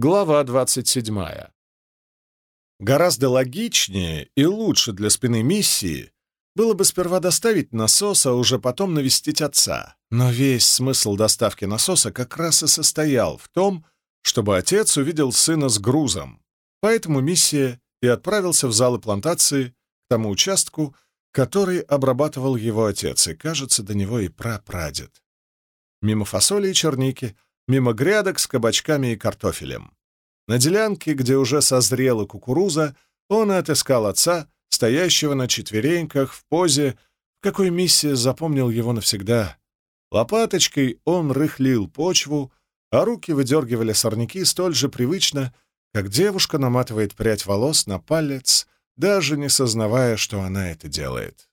Глава 27. Гораздо логичнее и лучше для спины миссии было бы сперва доставить насос, а уже потом навестить отца. Но весь смысл доставки насоса как раз и состоял в том, чтобы отец увидел сына с грузом. Поэтому миссия и отправился в залы плантации, к тому участку, который обрабатывал его отец, и, кажется, до него и прапрадед. Мимо фасоли и черники — мимо грядок с кабачками и картофелем. На делянке, где уже созрела кукуруза, он отыскал отца, стоящего на четвереньках в позе, в какой миссия запомнил его навсегда. Лопаточкой он рыхлил почву, а руки выдергивали сорняки столь же привычно, как девушка наматывает прядь волос на палец, даже не сознавая, что она это делает.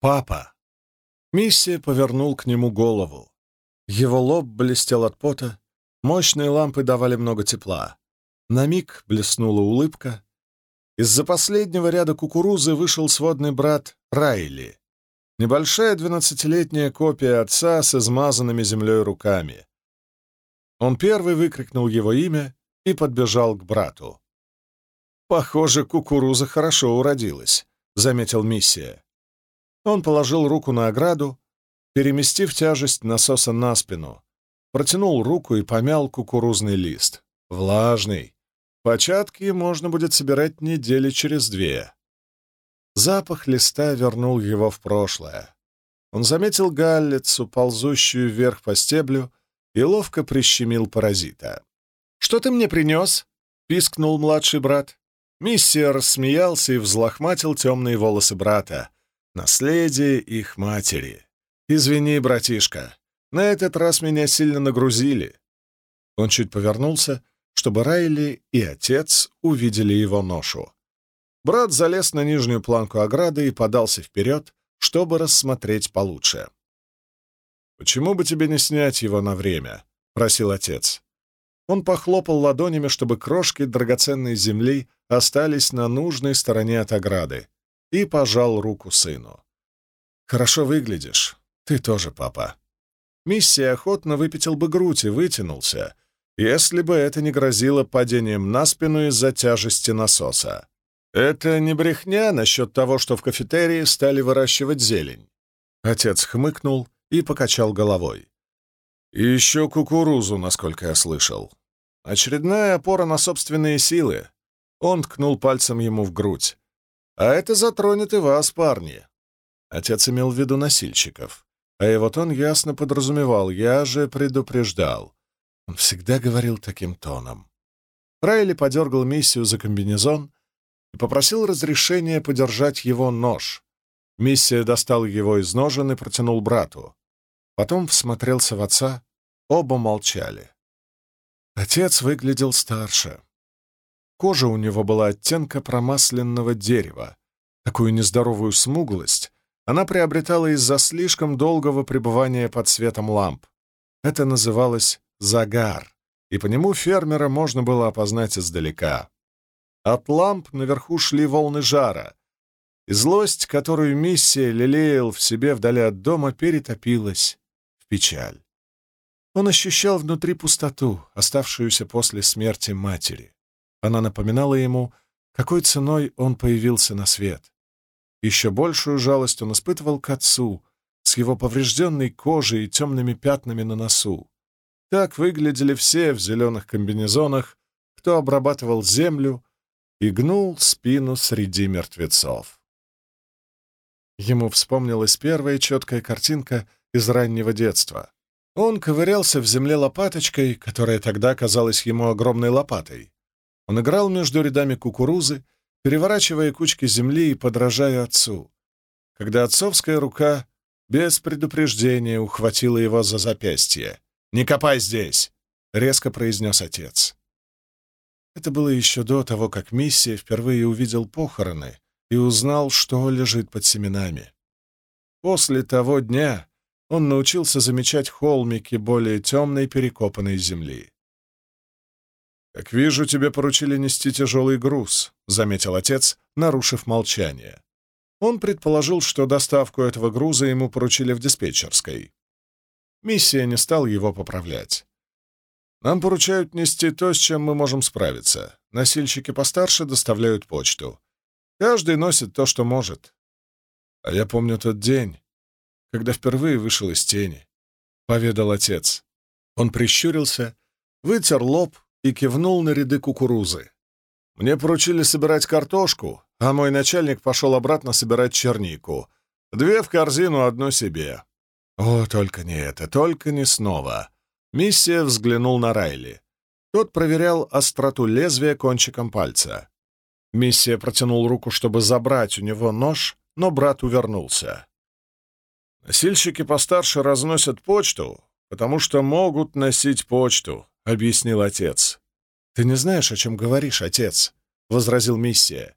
«Папа!» Миссия повернул к нему голову. Его лоб блестел от пота, мощные лампы давали много тепла. На миг блеснула улыбка. Из-за последнего ряда кукурузы вышел сводный брат Райли. Небольшая двенадцатилетняя копия отца с измазанными землей руками. Он первый выкрикнул его имя и подбежал к брату. «Похоже, кукуруза хорошо уродилась», — заметил Миссия. Он положил руку на ограду, переместив тяжесть насоса на спину, протянул руку и помял кукурузный лист. Влажный. Початки можно будет собирать недели через две. Запах листа вернул его в прошлое. Он заметил галлицу, ползущую вверх по стеблю, и ловко прищемил паразита. «Что ты мне принес?» — пискнул младший брат. Миссия рассмеялся и взлохматил темные волосы брата. Наследие их матери. «Извини, братишка, на этот раз меня сильно нагрузили». Он чуть повернулся, чтобы Райли и отец увидели его ношу. Брат залез на нижнюю планку ограды и подался вперед, чтобы рассмотреть получше. «Почему бы тебе не снять его на время?» — просил отец. Он похлопал ладонями, чтобы крошки драгоценной земли остались на нужной стороне от ограды, и пожал руку сыну. «Хорошо выглядишь. Ты тоже, папа. Миссия охотно выпятил бы грудь и вытянулся, если бы это не грозило падением на спину из-за тяжести насоса. Это не брехня насчет того, что в кафетерии стали выращивать зелень. Отец хмыкнул и покачал головой. И еще кукурузу, насколько я слышал. Очередная опора на собственные силы. Он ткнул пальцем ему в грудь. А это затронет и вас, парни. Отец имел в виду носильщиков. А и вот он ясно подразумевал, я же предупреждал. Он всегда говорил таким тоном. Райли подергал миссию за комбинезон и попросил разрешения подержать его нож. Миссия достал его из ножен и протянул брату. Потом всмотрелся в отца, оба молчали. Отец выглядел старше. Кожа у него была оттенка промасленного дерева, такую нездоровую смуглость, она приобретала из-за слишком долгого пребывания под светом ламп. Это называлось загар, и по нему фермера можно было опознать издалека. От ламп наверху шли волны жара, и злость, которую миссия лелеял в себе вдали от дома, перетопилась в печаль. Он ощущал внутри пустоту, оставшуюся после смерти матери. Она напоминала ему, какой ценой он появился на свет. Еще большую жалость он испытывал к отцу с его поврежденной кожей и темными пятнами на носу. Так выглядели все в зеленых комбинезонах, кто обрабатывал землю и гнул спину среди мертвецов. Ему вспомнилась первая четкая картинка из раннего детства. Он ковырялся в земле лопаточкой, которая тогда казалась ему огромной лопатой. Он играл между рядами кукурузы, переворачивая кучки земли и подражая отцу, когда отцовская рука без предупреждения ухватила его за запястье. «Не копай здесь!» — резко произнес отец. Это было еще до того, как миссия впервые увидел похороны и узнал, что лежит под семенами. После того дня он научился замечать холмики более темной перекопанной земли. «Как вижу, тебе поручили нести тяжелый груз», — заметил отец, нарушив молчание. Он предположил, что доставку этого груза ему поручили в диспетчерской. Миссия не стал его поправлять. Нам поручают нести то, с чем мы можем справиться. Носильщики постарше доставляют почту. Каждый носит то, что может. А я помню тот день, когда впервые вышел из тени, — поведал отец. Он прищурился, вытер лоб и кивнул на ряды кукурузы. Мне поручили собирать картошку, а мой начальник пошел обратно собирать чернику. Две в корзину, одну себе. О, только не это, только не снова. Миссия взглянул на Райли. Тот проверял остроту лезвия кончиком пальца. Миссия протянул руку, чтобы забрать у него нож, но брат увернулся. «Носильщики постарше разносят почту, потому что могут носить почту», — объяснил отец. «Ты не знаешь, о чем говоришь, отец», — возразил Миссия.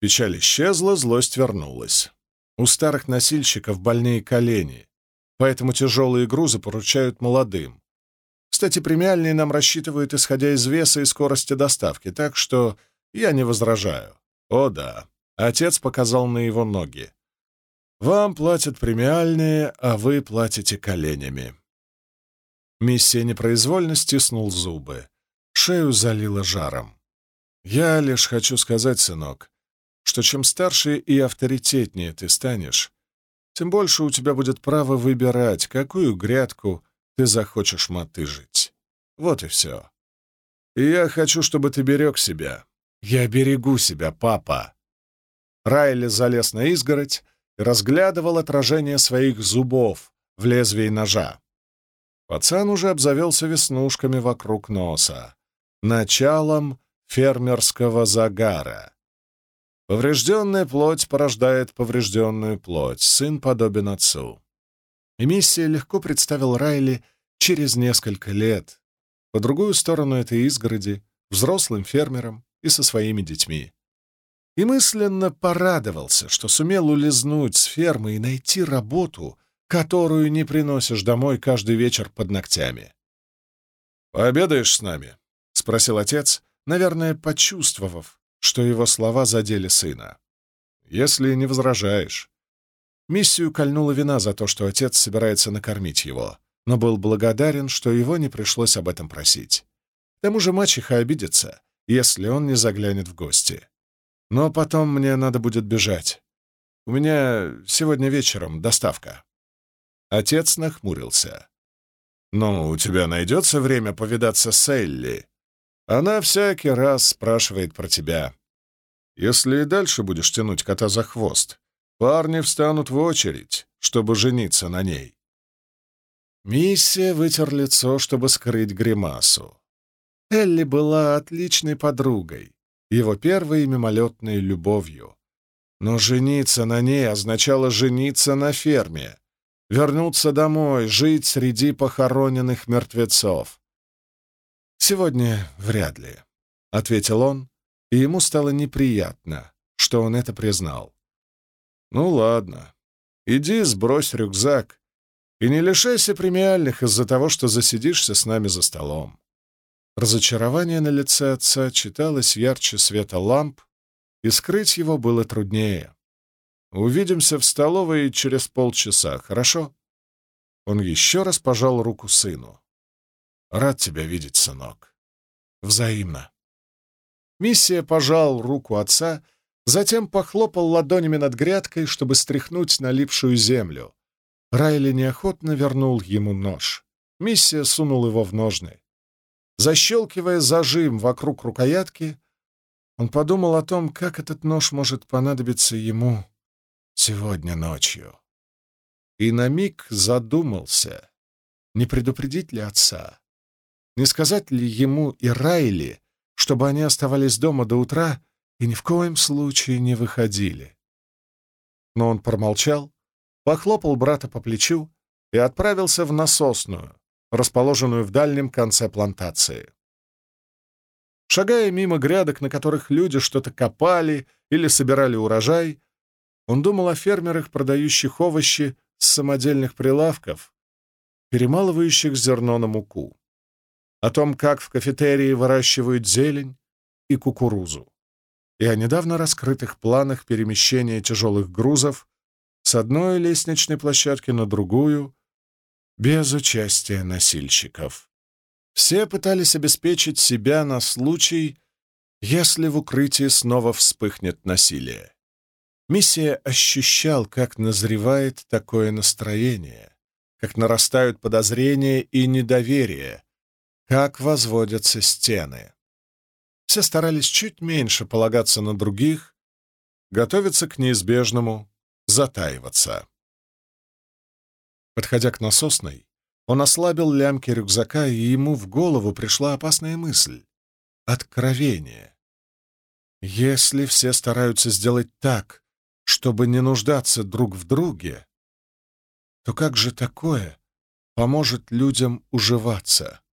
Печаль исчезла, злость вернулась. У старых носильщиков больные колени, поэтому тяжелые грузы поручают молодым. Кстати, премиальные нам рассчитывают, исходя из веса и скорости доставки, так что я не возражаю. О да, отец показал на его ноги. Вам платят премиальные, а вы платите коленями. Миссия непроизвольно стиснул зубы. Шею залило жаром. Я лишь хочу сказать, сынок, что чем старше и авторитетнее ты станешь, тем больше у тебя будет право выбирать, какую грядку ты захочешь мотыжить. Вот и все. И я хочу, чтобы ты берег себя. Я берегу себя, папа. Райли залез на изгородь и разглядывал отражение своих зубов в лезвии ножа. Пацан уже обзавелся веснушками вокруг носа, началом фермерского загара. Поврежденная плоть порождает поврежденную плоть, сын подобен отцу. Эмиссия легко представил Райли через несколько лет, по другую сторону этой изгороди, взрослым фермером и со своими детьми. И мысленно порадовался, что сумел улизнуть с фермы и найти работу, которую не приносишь домой каждый вечер под ногтями. «Пообедаешь с нами?» — спросил отец, наверное, почувствовав, что его слова задели сына. «Если не возражаешь». Миссию кольнула вина за то, что отец собирается накормить его, но был благодарен, что его не пришлось об этом просить. К тому же мачеха обидится, если он не заглянет в гости. Но потом мне надо будет бежать. У меня сегодня вечером доставка. Отец нахмурился. «Ну, у тебя найдется время повидаться с Элли?» Она всякий раз спрашивает про тебя. Если и дальше будешь тянуть кота за хвост, парни встанут в очередь, чтобы жениться на ней. Миссия вытер лицо, чтобы скрыть гримасу. Элли была отличной подругой, его первой мимолетной любовью. Но жениться на ней означало жениться на ферме, вернуться домой, жить среди похороненных мертвецов. «Сегодня вряд ли», — ответил он, и ему стало неприятно, что он это признал. «Ну ладно, иди сбрось рюкзак и не лишайся премиальных из-за того, что засидишься с нами за столом». Разочарование на лице отца читалось ярче света ламп, и скрыть его было труднее. «Увидимся в столовой через полчаса, хорошо?» Он еще раз пожал руку сыну. Рад тебя видеть, сынок. Взаимно. Миссия пожал руку отца, затем похлопал ладонями над грядкой, чтобы стряхнуть налипшую землю. Райли неохотно вернул ему нож. Миссия сунул его в ножны. Защелкивая зажим вокруг рукоятки, он подумал о том, как этот нож может понадобиться ему сегодня ночью. И на миг задумался, не предупредить ли отца. Не сказать ли ему и Райли, чтобы они оставались дома до утра и ни в коем случае не выходили? Но он промолчал, похлопал брата по плечу и отправился в насосную, расположенную в дальнем конце плантации. Шагая мимо грядок, на которых люди что-то копали или собирали урожай, он думал о фермерах, продающих овощи с самодельных прилавков, перемалывающих зерно на муку о том, как в кафетерии выращивают зелень и кукурузу, и о недавно раскрытых планах перемещения тяжелых грузов с одной лестничной площадки на другую без участия носильщиков. Все пытались обеспечить себя на случай, если в укрытии снова вспыхнет насилие. Миссия ощущал, как назревает такое настроение, как нарастают подозрения и недоверие, как возводятся стены. Все старались чуть меньше полагаться на других, готовиться к неизбежному, затаиваться. Подходя к насосной, он ослабил лямки рюкзака, и ему в голову пришла опасная мысль — откровение. Если все стараются сделать так, чтобы не нуждаться друг в друге, то как же такое поможет людям уживаться?